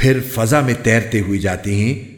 پھر فضا میں تیرتے ہوئی جاتی ہیں